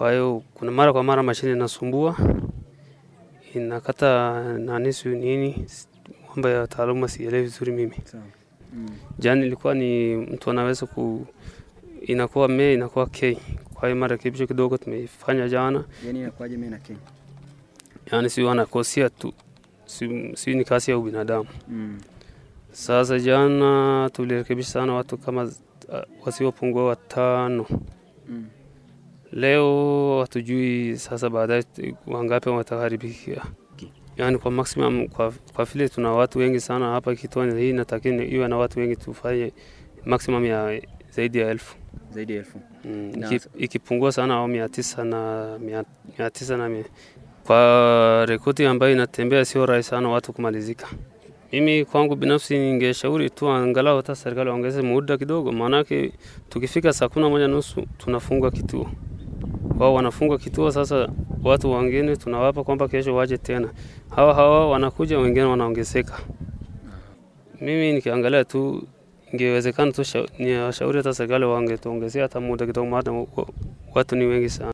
Kwa hiyo kuna mara kwa mara mashine inasumbua, inakata nani sijui nini, mambo ya taaluma sielewi vizuri mimi. Mm. Jana ilikuwa ni mtu anaweza ku inakuwa me inakuwa k. Kwa hiyo marekebisho kidogo tumeifanya jana, yani inakuwaje me na K? sio anakosea tu, si, si ni kasi ya ubinadamu. Mm. Sasa jana tulirekebisha sana watu kama uh, wasiopungua watano. Mm. Leo hatujui sasa baadaye wangapi wataharibikia. Yaani kwa maximum kwa, kwa vile tuna watu wengi sana hapa Kitoni, hii natakiwa iwe na watu wengi, tufanye maximum ya zaidi ya elfu. Zaidi ya elfu. Mm, iki- ikipungua sana au mia tisa na mia, mia tisa na mia. Kwa rekodi ambayo inatembea sio rahisi sana watu kumalizika. Mimi kwangu binafsi ningeshauri tu angalau hata serikali waongeze muda kidogo, maanake tukifika saa kumi na moja nusu tunafunga kituo, wao wanafunga kituo. Sasa watu wengine tunawapa kwamba kesho waje tena, hawa hawa wanakuja, wengine wanaongezeka. Mimi nikiangalia tu ingewezekana tu ni washauri hata serikali wangetuongezea hata muda kidogo, maana watu ni wengi sana.